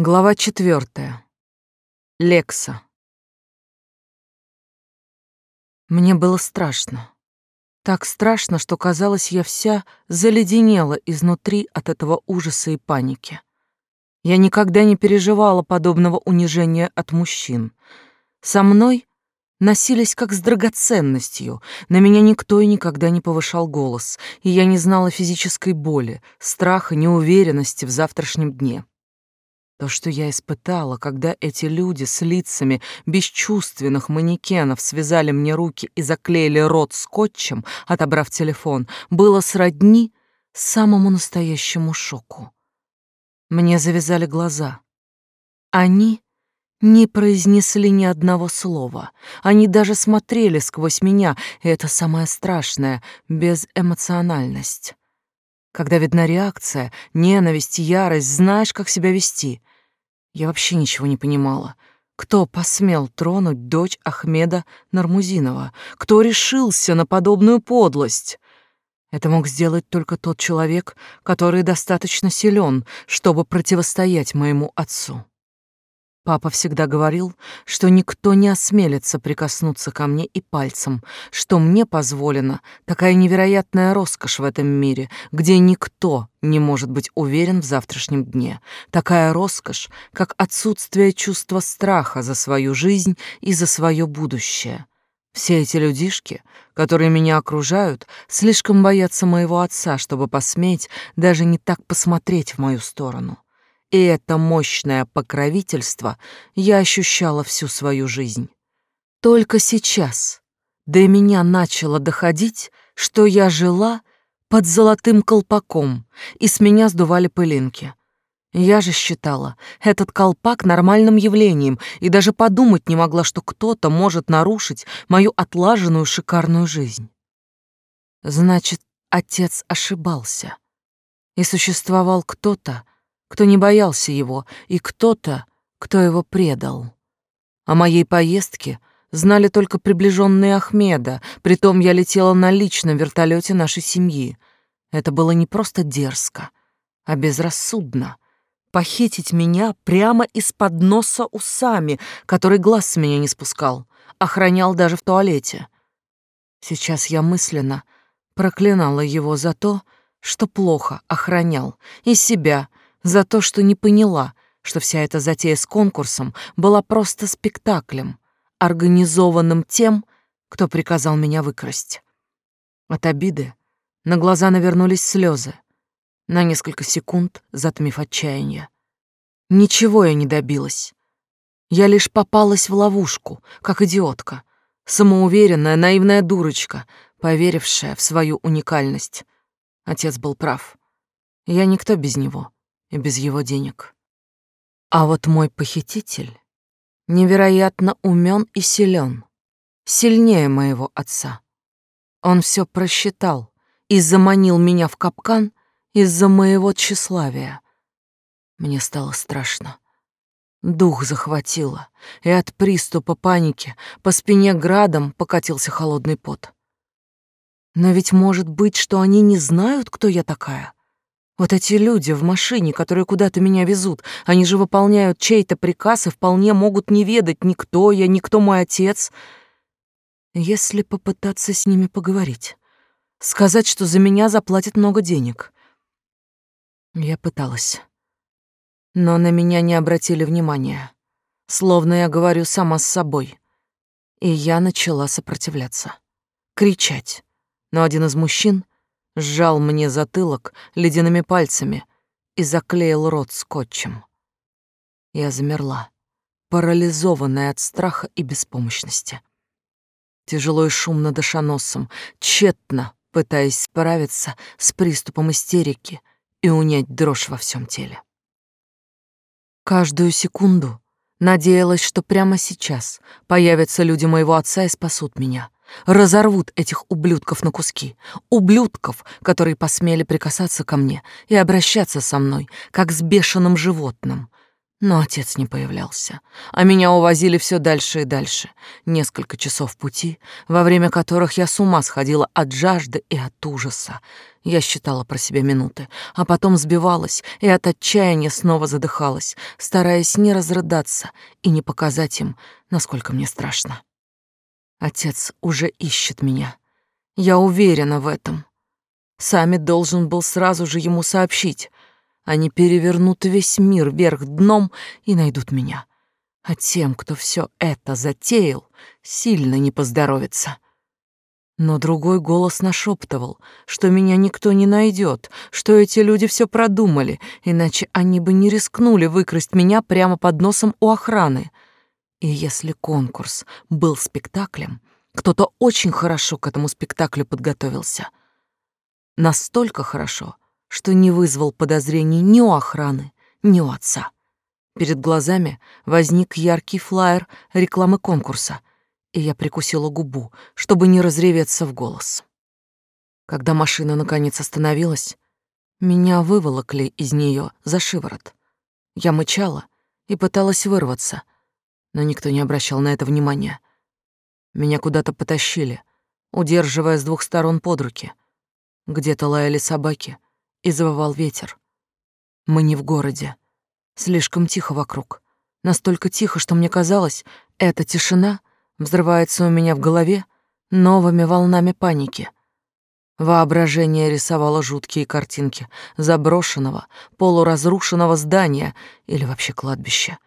Глава четвертая. Лекса. Мне было страшно. Так страшно, что казалось, я вся заледенела изнутри от этого ужаса и паники. Я никогда не переживала подобного унижения от мужчин. Со мной носились как с драгоценностью. На меня никто и никогда не повышал голос, и я не знала физической боли, страха, неуверенности в завтрашнем дне. То, что я испытала, когда эти люди с лицами бесчувственных манекенов связали мне руки и заклеили рот скотчем, отобрав телефон, было сродни самому настоящему шоку. Мне завязали глаза. Они не произнесли ни одного слова. Они даже смотрели сквозь меня, и это самое страшное — безэмоциональность. Когда видна реакция, ненависть, ярость, знаешь, как себя вести. Я вообще ничего не понимала. Кто посмел тронуть дочь Ахмеда Нармузинова? Кто решился на подобную подлость? Это мог сделать только тот человек, который достаточно силен, чтобы противостоять моему отцу. Папа всегда говорил, что никто не осмелится прикоснуться ко мне и пальцем, что мне позволена такая невероятная роскошь в этом мире, где никто не может быть уверен в завтрашнем дне. Такая роскошь, как отсутствие чувства страха за свою жизнь и за свое будущее. Все эти людишки, которые меня окружают, слишком боятся моего отца, чтобы посметь даже не так посмотреть в мою сторону. И это мощное покровительство я ощущала всю свою жизнь. Только сейчас до меня начало доходить, что я жила под золотым колпаком, и с меня сдували пылинки. Я же считала этот колпак нормальным явлением и даже подумать не могла, что кто-то может нарушить мою отлаженную шикарную жизнь. Значит, отец ошибался. И существовал кто-то, кто не боялся его, и кто-то, кто его предал. О моей поездке знали только приближенные Ахмеда, притом я летела на личном вертолете нашей семьи. Это было не просто дерзко, а безрассудно. Похитить меня прямо из-под носа усами, который глаз с меня не спускал, охранял даже в туалете. Сейчас я мысленно проклинала его за то, что плохо охранял, и себя, за то, что не поняла, что вся эта затея с конкурсом была просто спектаклем, организованным тем, кто приказал меня выкрасть. От обиды на глаза навернулись слезы, на несколько секунд затмив отчаяние. Ничего я не добилась. Я лишь попалась в ловушку, как идиотка, самоуверенная, наивная дурочка, поверившая в свою уникальность. Отец был прав. Я никто без него и без его денег. А вот мой похититель невероятно умен и силен, сильнее моего отца. Он все просчитал и заманил меня в капкан из-за моего тщеславия. Мне стало страшно. Дух захватило, и от приступа паники по спине градом покатился холодный пот. Но ведь может быть, что они не знают, кто я такая? Вот эти люди в машине, которые куда-то меня везут, они же выполняют чей-то приказ и вполне могут не ведать никто я, никто мой отец. Если попытаться с ними поговорить, сказать, что за меня заплатят много денег. Я пыталась. Но на меня не обратили внимания, словно я говорю сама с собой. И я начала сопротивляться, кричать. Но один из мужчин сжал мне затылок ледяными пальцами и заклеил рот скотчем. Я замерла, парализованная от страха и беспомощности. Тяжело и шумно дыша носом, тщетно пытаясь справиться с приступом истерики и унять дрожь во всем теле. Каждую секунду надеялась, что прямо сейчас появятся люди моего отца и спасут меня — разорвут этих ублюдков на куски, ублюдков, которые посмели прикасаться ко мне и обращаться со мной, как с бешеным животным. Но отец не появлялся, а меня увозили все дальше и дальше. Несколько часов пути, во время которых я с ума сходила от жажды и от ужаса. Я считала про себя минуты, а потом сбивалась и от отчаяния снова задыхалась, стараясь не разрыдаться и не показать им, насколько мне страшно. Отец уже ищет меня. Я уверена в этом. Сами должен был сразу же ему сообщить. Они перевернут весь мир вверх дном и найдут меня. А тем, кто все это затеял, сильно не поздоровится. Но другой голос нашептывал, что меня никто не найдет, что эти люди все продумали, иначе они бы не рискнули выкрасть меня прямо под носом у охраны. И если конкурс был спектаклем, кто-то очень хорошо к этому спектаклю подготовился. Настолько хорошо, что не вызвал подозрений ни у охраны, ни у отца. Перед глазами возник яркий флаер рекламы конкурса, и я прикусила губу, чтобы не разреветься в голос. Когда машина наконец остановилась, меня выволокли из нее за шиворот. Я мычала и пыталась вырваться, но никто не обращал на это внимания. Меня куда-то потащили, удерживая с двух сторон под руки. Где-то лаяли собаки — и завывал ветер. Мы не в городе. Слишком тихо вокруг. Настолько тихо, что мне казалось, эта тишина взрывается у меня в голове новыми волнами паники. Воображение рисовало жуткие картинки заброшенного, полуразрушенного здания или вообще кладбища.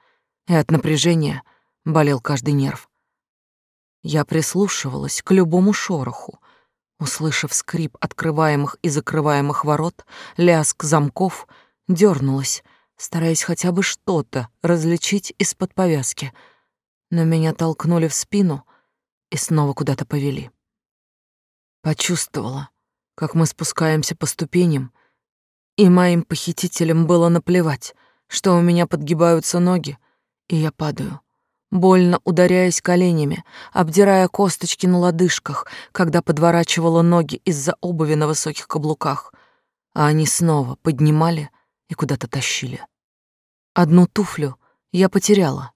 И от напряжения болел каждый нерв. Я прислушивалась к любому шороху, Услышав скрип открываемых и закрываемых ворот, лязг замков, дернулась, стараясь хотя бы что-то различить из-под повязки. Но меня толкнули в спину и снова куда-то повели. Почувствовала, как мы спускаемся по ступеням, и моим похитителям было наплевать, что у меня подгибаются ноги, и я падаю больно ударяясь коленями, обдирая косточки на лодыжках, когда подворачивала ноги из-за обуви на высоких каблуках, а они снова поднимали и куда-то тащили. Одну туфлю я потеряла,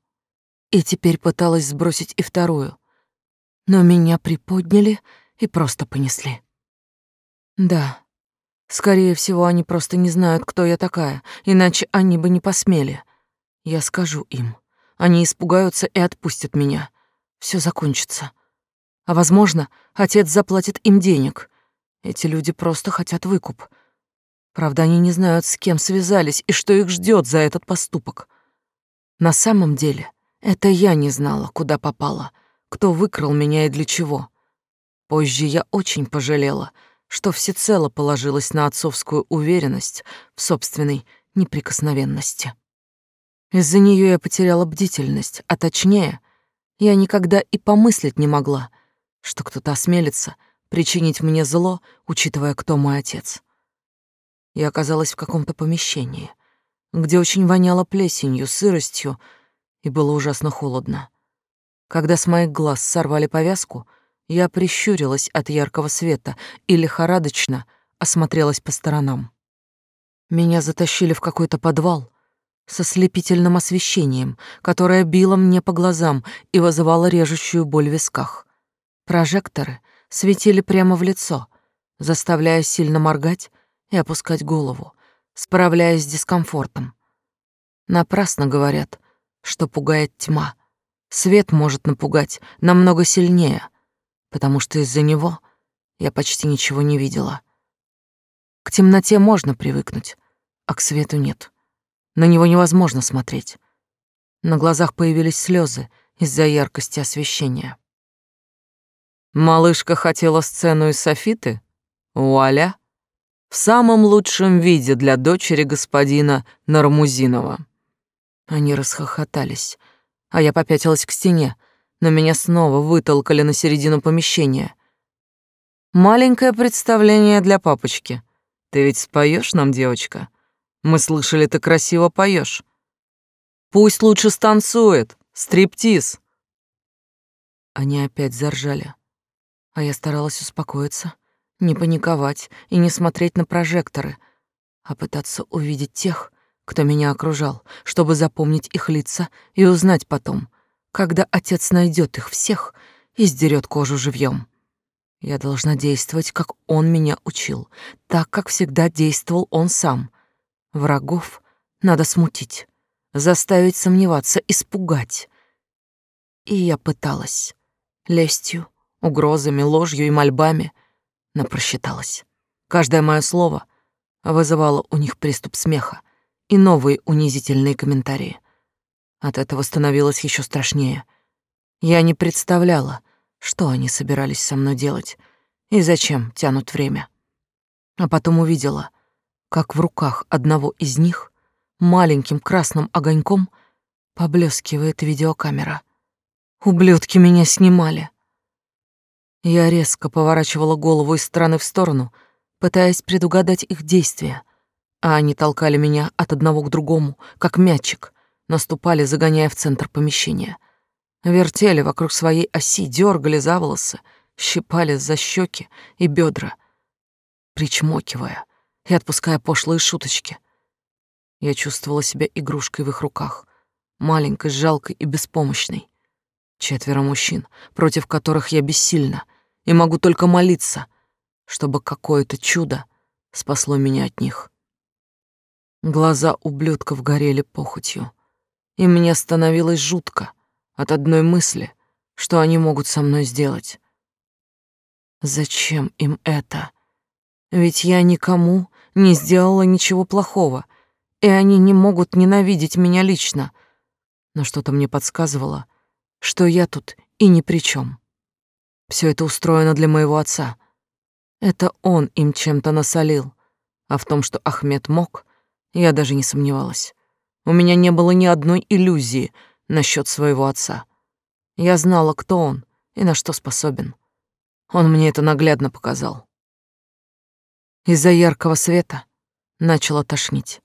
и теперь пыталась сбросить и вторую, но меня приподняли и просто понесли. Да, скорее всего, они просто не знают, кто я такая, иначе они бы не посмели. Я скажу им. Они испугаются и отпустят меня. Все закончится. А возможно, отец заплатит им денег. Эти люди просто хотят выкуп. Правда, они не знают, с кем связались и что их ждет за этот поступок. На самом деле, это я не знала, куда попала, кто выкрал меня и для чего. Позже я очень пожалела, что всецело положилась на отцовскую уверенность в собственной неприкосновенности. Из-за нее я потеряла бдительность, а точнее, я никогда и помыслить не могла, что кто-то осмелится причинить мне зло, учитывая, кто мой отец. Я оказалась в каком-то помещении, где очень воняло плесенью, сыростью, и было ужасно холодно. Когда с моих глаз сорвали повязку, я прищурилась от яркого света и лихорадочно осмотрелась по сторонам. Меня затащили в какой-то подвал, со слепительным освещением, которое било мне по глазам и вызывало режущую боль в висках. Прожекторы светили прямо в лицо, заставляя сильно моргать и опускать голову, справляясь с дискомфортом. Напрасно говорят, что пугает тьма. Свет может напугать намного сильнее, потому что из-за него я почти ничего не видела. К темноте можно привыкнуть, а к свету нет. На него невозможно смотреть. На глазах появились слезы из-за яркости освещения. Малышка хотела сцену из софиты? Вуаля! В самом лучшем виде для дочери господина Нармузинова. Они расхохотались, а я попятилась к стене, но меня снова вытолкали на середину помещения. Маленькое представление для папочки. Ты ведь споешь нам, девочка? Мы слышали, ты красиво поешь. Пусть лучше станцует, стриптиз. Они опять заржали, а я старалась успокоиться, не паниковать и не смотреть на прожекторы, а пытаться увидеть тех, кто меня окружал, чтобы запомнить их лица и узнать потом, когда отец найдет их всех и сдерет кожу живьем. Я должна действовать, как он меня учил, так, как всегда действовал он сам. Врагов надо смутить, заставить сомневаться, испугать. И я пыталась. Лестью, угрозами, ложью и мольбами, но просчиталась. Каждое мое слово вызывало у них приступ смеха и новые унизительные комментарии. От этого становилось еще страшнее. Я не представляла, что они собирались со мной делать и зачем тянут время. А потом увидела, как в руках одного из них маленьким красным огоньком поблескивает видеокамера. Ублюдки меня снимали. Я резко поворачивала голову из стороны в сторону, пытаясь предугадать их действия, а они толкали меня от одного к другому, как мячик, наступали, загоняя в центр помещения. Вертели вокруг своей оси, дергали за волосы, щипали за щеки и бедра, причмокивая и отпуская пошлые шуточки. Я чувствовала себя игрушкой в их руках, маленькой, жалкой и беспомощной. Четверо мужчин, против которых я бессильна, и могу только молиться, чтобы какое-то чудо спасло меня от них. Глаза ублюдков горели похотью, и мне становилось жутко от одной мысли, что они могут со мной сделать. Зачем им это? Ведь я никому не сделала ничего плохого, и они не могут ненавидеть меня лично. Но что-то мне подсказывало, что я тут и ни при чем. Все это устроено для моего отца. Это он им чем-то насолил. А в том, что Ахмед мог, я даже не сомневалась. У меня не было ни одной иллюзии насчет своего отца. Я знала, кто он и на что способен. Он мне это наглядно показал. Из-за яркого света начало тошнить,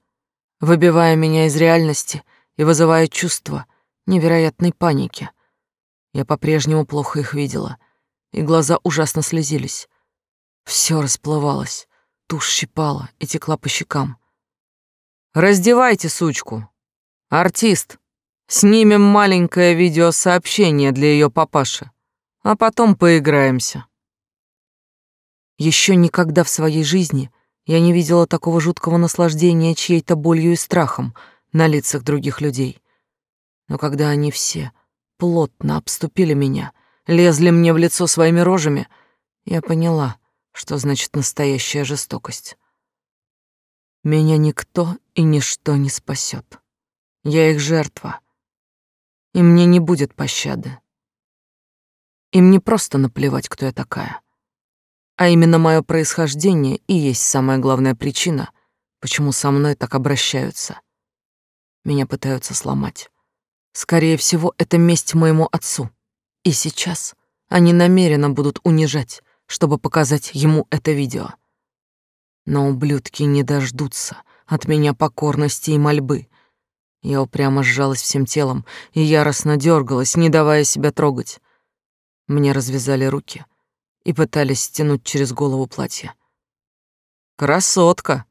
выбивая меня из реальности и вызывая чувство невероятной паники. Я по-прежнему плохо их видела, и глаза ужасно слезились. Все расплывалось, тушь щипала и текла по щекам. «Раздевайте сучку! Артист! Снимем маленькое видеосообщение для ее папаши, а потом поиграемся». Еще никогда в своей жизни я не видела такого жуткого наслаждения чьей-то болью и страхом на лицах других людей. Но когда они все плотно обступили меня, лезли мне в лицо своими рожами, я поняла, что значит настоящая жестокость. Меня никто и ничто не спасет. Я их жертва, и мне не будет пощады. Им не просто наплевать, кто я такая, а именно мое происхождение и есть самая главная причина, почему со мной так обращаются. Меня пытаются сломать. Скорее всего, это месть моему отцу. И сейчас они намеренно будут унижать, чтобы показать ему это видео. Но ублюдки не дождутся от меня покорности и мольбы. Я упрямо сжалась всем телом и яростно дергалась, не давая себя трогать. Мне развязали руки и пытались стянуть через голову платье. «Красотка!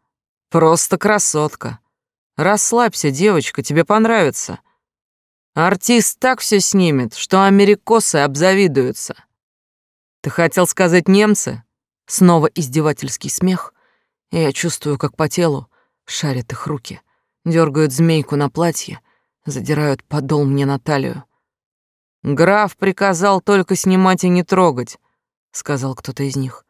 Просто красотка! Расслабься, девочка, тебе понравится!» Артист так все снимет, что америкосы обзавидуются. Ты хотел сказать немцы? Снова издевательский смех, и я чувствую, как по телу шарят их руки, дергают змейку на платье, задирают подол мне на талию. Граф приказал только снимать и не трогать, сказал кто-то из них.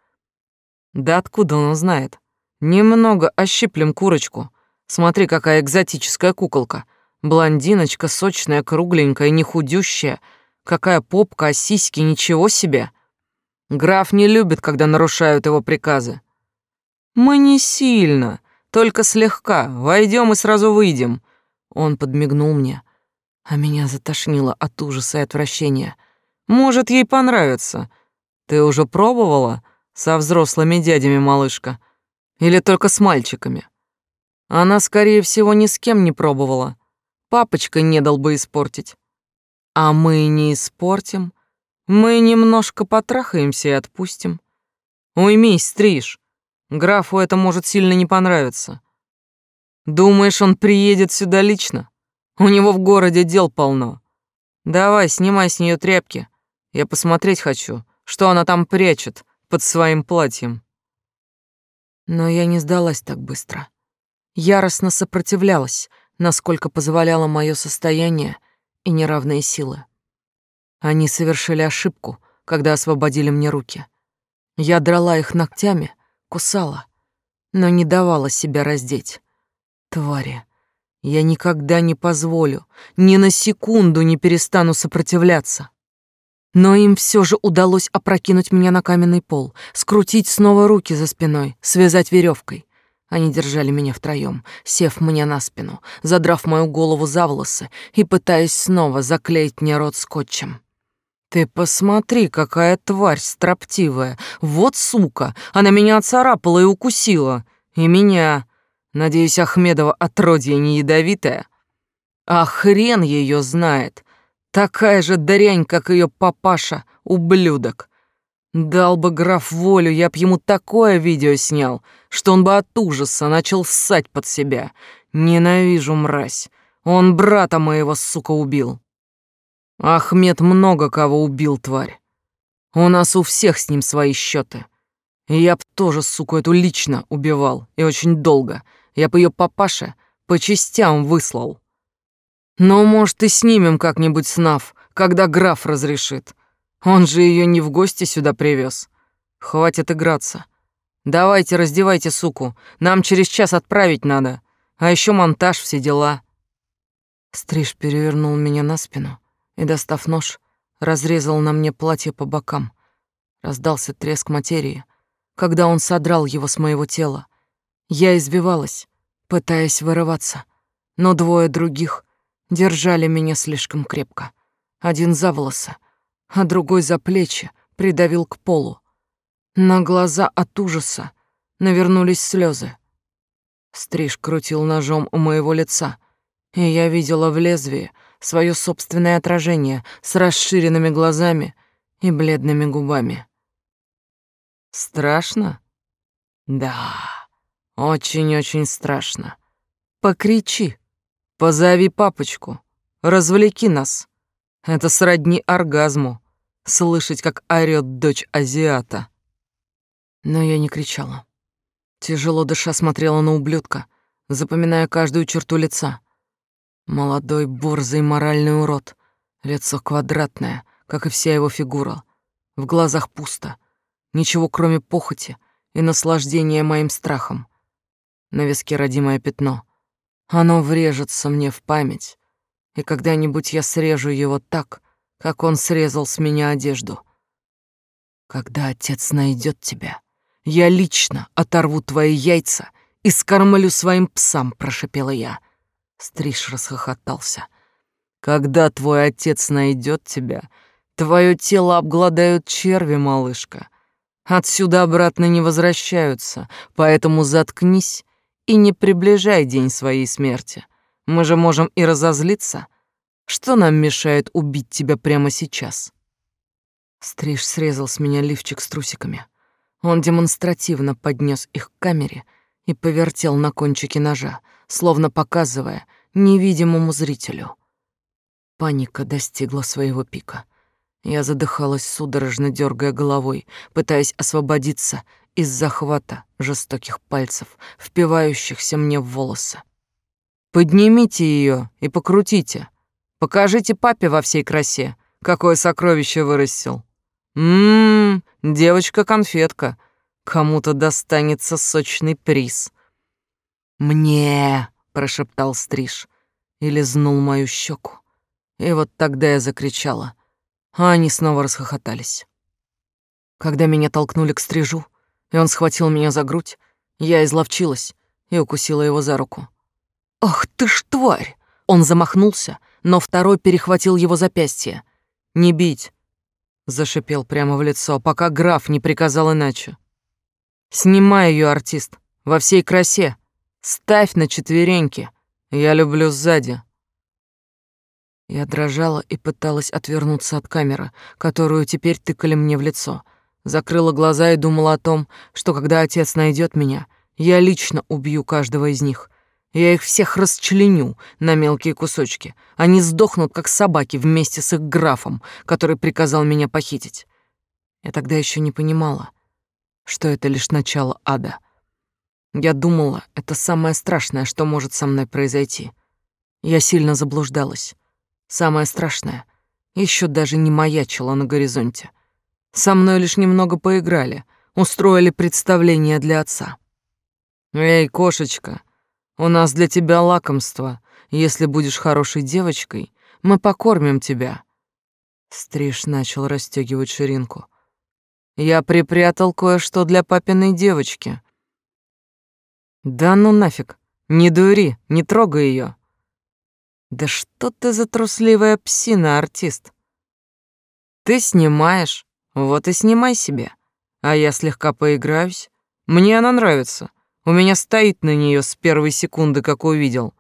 Да откуда он знает? Немного ощиплем курочку. Смотри, какая экзотическая куколка. Блондиночка, сочная, кругленькая, не худющая. Какая попка, а сиськи, ничего себе. Граф не любит, когда нарушают его приказы. Мы не сильно, только слегка. Войдем и сразу выйдем. Он подмигнул мне, а меня затошнило от ужаса и отвращения. Может, ей понравится. Ты уже пробовала со взрослыми дядями, малышка? Или только с мальчиками? Она, скорее всего, ни с кем не пробовала. Папочка не дал бы испортить. А мы не испортим. Мы немножко потрахаемся и отпустим. Уймись, стриж. Графу это может сильно не понравиться. Думаешь, он приедет сюда лично? У него в городе дел полно. Давай, снимай с нее тряпки. Я посмотреть хочу, что она там прячет под своим платьем. Но я не сдалась так быстро. Яростно сопротивлялась, насколько позволяло мое состояние и неравные силы. Они совершили ошибку, когда освободили мне руки. Я драла их ногтями, кусала, но не давала себя раздеть. Твари, я никогда не позволю, ни на секунду не перестану сопротивляться. Но им все же удалось опрокинуть меня на каменный пол, скрутить снова руки за спиной, связать веревкой. Они держали меня втроем, сев мне на спину, задрав мою голову за волосы и пытаясь снова заклеить мне рот скотчем. «Ты посмотри, какая тварь строптивая! Вот сука! Она меня оцарапала и укусила! И меня! Надеюсь, Ахмедова отродье не ядовитая? А хрен ее знает! Такая же дрянь, как ее папаша, ублюдок! Дал бы граф волю, я б ему такое видео снял, что он бы от ужаса начал ссать под себя. Ненавижу мразь. Он брата моего, сука, убил. Ахмед много кого убил, тварь. У нас у всех с ним свои счеты. Я б тоже, суку, эту лично убивал, и очень долго. Я б ее папаше по частям выслал. Но, может, и снимем как-нибудь снав, когда граф разрешит. Он же ее не в гости сюда привез. Хватит играться. Давайте, раздевайте суку. Нам через час отправить надо. А еще монтаж, все дела. Стриж перевернул меня на спину и, достав нож, разрезал на мне платье по бокам. Раздался треск материи, когда он содрал его с моего тела. Я избивалась, пытаясь вырываться, но двое других держали меня слишком крепко. Один за волосы, а другой за плечи придавил к полу. На глаза от ужаса навернулись слезы. Стриж крутил ножом у моего лица, и я видела в лезвии свое собственное отражение с расширенными глазами и бледными губами. Страшно? Да, очень-очень страшно. Покричи, позови папочку, развлеки нас. Это сродни оргазму, слышать, как орёт дочь азиата. Но я не кричала. Тяжело дыша смотрела на ублюдка, запоминая каждую черту лица — Молодой, борзый, моральный урод. Лицо квадратное, как и вся его фигура. В глазах пусто. Ничего, кроме похоти и наслаждения моим страхом. На виске родимое пятно. Оно врежется мне в память, и когда-нибудь я срежу его так, как он срезал с меня одежду. Когда отец найдет тебя, я лично оторву твои яйца и скормлю своим псам, прошипела я. Стриж расхохотался. Когда твой отец найдет тебя, твое тело обгладают черви, малышка. Отсюда обратно не возвращаются, поэтому заткнись и не приближай день своей смерти. Мы же можем и разозлиться. Что нам мешает убить тебя прямо сейчас? Стриж срезал с меня лифчик с трусиками. Он демонстративно поднес их к камере и повертел на кончике ножа, словно показывая невидимому зрителю. Паника достигла своего пика. Я задыхалась, судорожно дергая головой, пытаясь освободиться из захвата жестоких пальцев, впивающихся мне в волосы. «Поднимите ее и покрутите. Покажите папе во всей красе, какое сокровище вырастил. Ммм, девочка-конфетка, кому-то достанется сочный приз». «Мне!» — прошептал Стриж и лизнул мою щеку. И вот тогда я закричала, а они снова расхохотались. Когда меня толкнули к Стрижу, и он схватил меня за грудь, я изловчилась и укусила его за руку. «Ах ты ж тварь!» Он замахнулся, но второй перехватил его запястье. «Не бить!» — зашипел прямо в лицо, пока граф не приказал иначе. «Снимай ее, артист, во всей красе!» Ставь на четвереньки. Я люблю сзади. Я дрожала и пыталась отвернуться от камеры, которую теперь тыкали мне в лицо. Закрыла глаза и думала о том, что когда отец найдет меня, я лично убью каждого из них. Я их всех расчленю на мелкие кусочки. Они сдохнут, как собаки, вместе с их графом, который приказал меня похитить. Я тогда еще не понимала, что это лишь начало ада. Я думала, это самое страшное, что может со мной произойти. Я сильно заблуждалась. Самое страшное еще даже не маячило на горизонте. Со мной лишь немного поиграли, устроили представление для отца. «Эй, кошечка, у нас для тебя лакомство. Если будешь хорошей девочкой, мы покормим тебя. Стриж начал расстегивать ширинку. Я припрятал кое-что для папиной девочки. Да ну нафиг, не дури, не трогай ее. Да что ты за трусливая псина, артист? Ты снимаешь, вот и снимай себе. А я слегка поиграюсь. Мне она нравится. У меня стоит на нее с первой секунды, как увидел.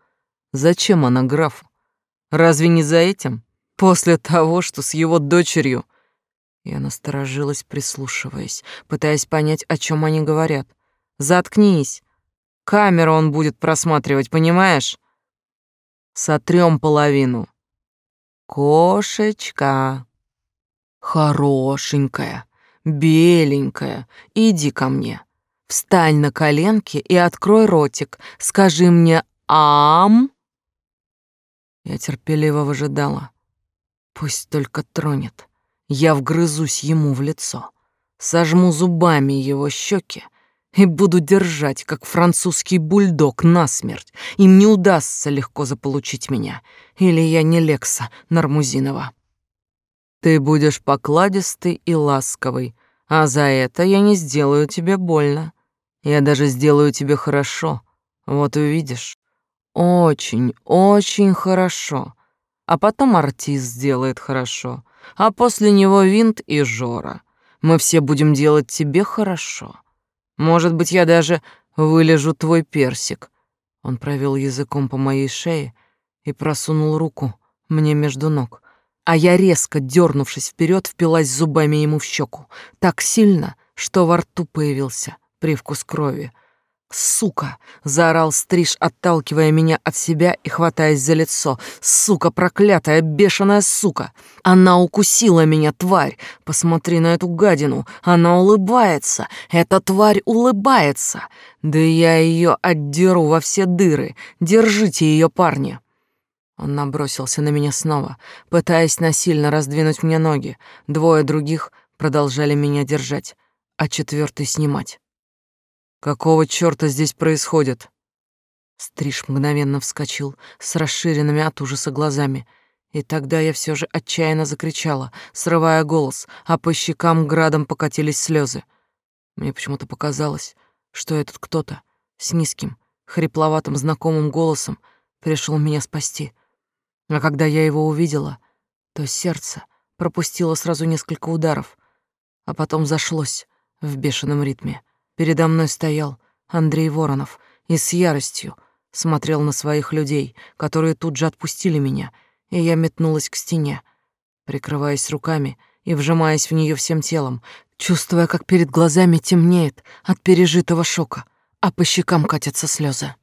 Зачем она графу? Разве не за этим? После того, что с его дочерью... Я насторожилась, прислушиваясь, пытаясь понять, о чем они говорят. «Заткнись! Камеру он будет просматривать, понимаешь? Сотрем половину. Кошечка, хорошенькая, беленькая, иди ко мне. Встань на коленки и открой ротик. Скажи мне «ам». Я терпеливо выжидала. Пусть только тронет. Я вгрызусь ему в лицо, сожму зубами его щеки и буду держать, как французский бульдог, насмерть. Им не удастся легко заполучить меня, или я не Лекса Нармузинова. Ты будешь покладистый и ласковый, а за это я не сделаю тебе больно. Я даже сделаю тебе хорошо. Вот увидишь. Очень, очень хорошо. А потом артист сделает хорошо. А после него винт и Жора. Мы все будем делать тебе хорошо. Может быть, я даже вылежу твой персик. Он провел языком по моей шее и просунул руку мне между ног. А я резко, дернувшись вперед, впилась зубами ему в щеку. Так сильно, что во рту появился привкус крови. «Сука!» — заорал Стриж, отталкивая меня от себя и хватаясь за лицо. «Сука, проклятая, бешеная сука! Она укусила меня, тварь! Посмотри на эту гадину! Она улыбается! Эта тварь улыбается! Да я ее отдеру во все дыры! Держите ее, парни!» Он набросился на меня снова, пытаясь насильно раздвинуть мне ноги. Двое других продолжали меня держать, а четвертый снимать. Какого чёрта здесь происходит? Стриж мгновенно вскочил с расширенными от ужаса глазами, и тогда я все же отчаянно закричала, срывая голос, а по щекам градом покатились слезы. Мне почему-то показалось, что этот кто-то с низким, хрипловатым знакомым голосом пришел меня спасти. А когда я его увидела, то сердце пропустило сразу несколько ударов, а потом зашлось в бешеном ритме. Передо мной стоял Андрей Воронов и с яростью смотрел на своих людей, которые тут же отпустили меня, и я метнулась к стене, прикрываясь руками и вжимаясь в нее всем телом, чувствуя, как перед глазами темнеет от пережитого шока, а по щекам катятся слезы.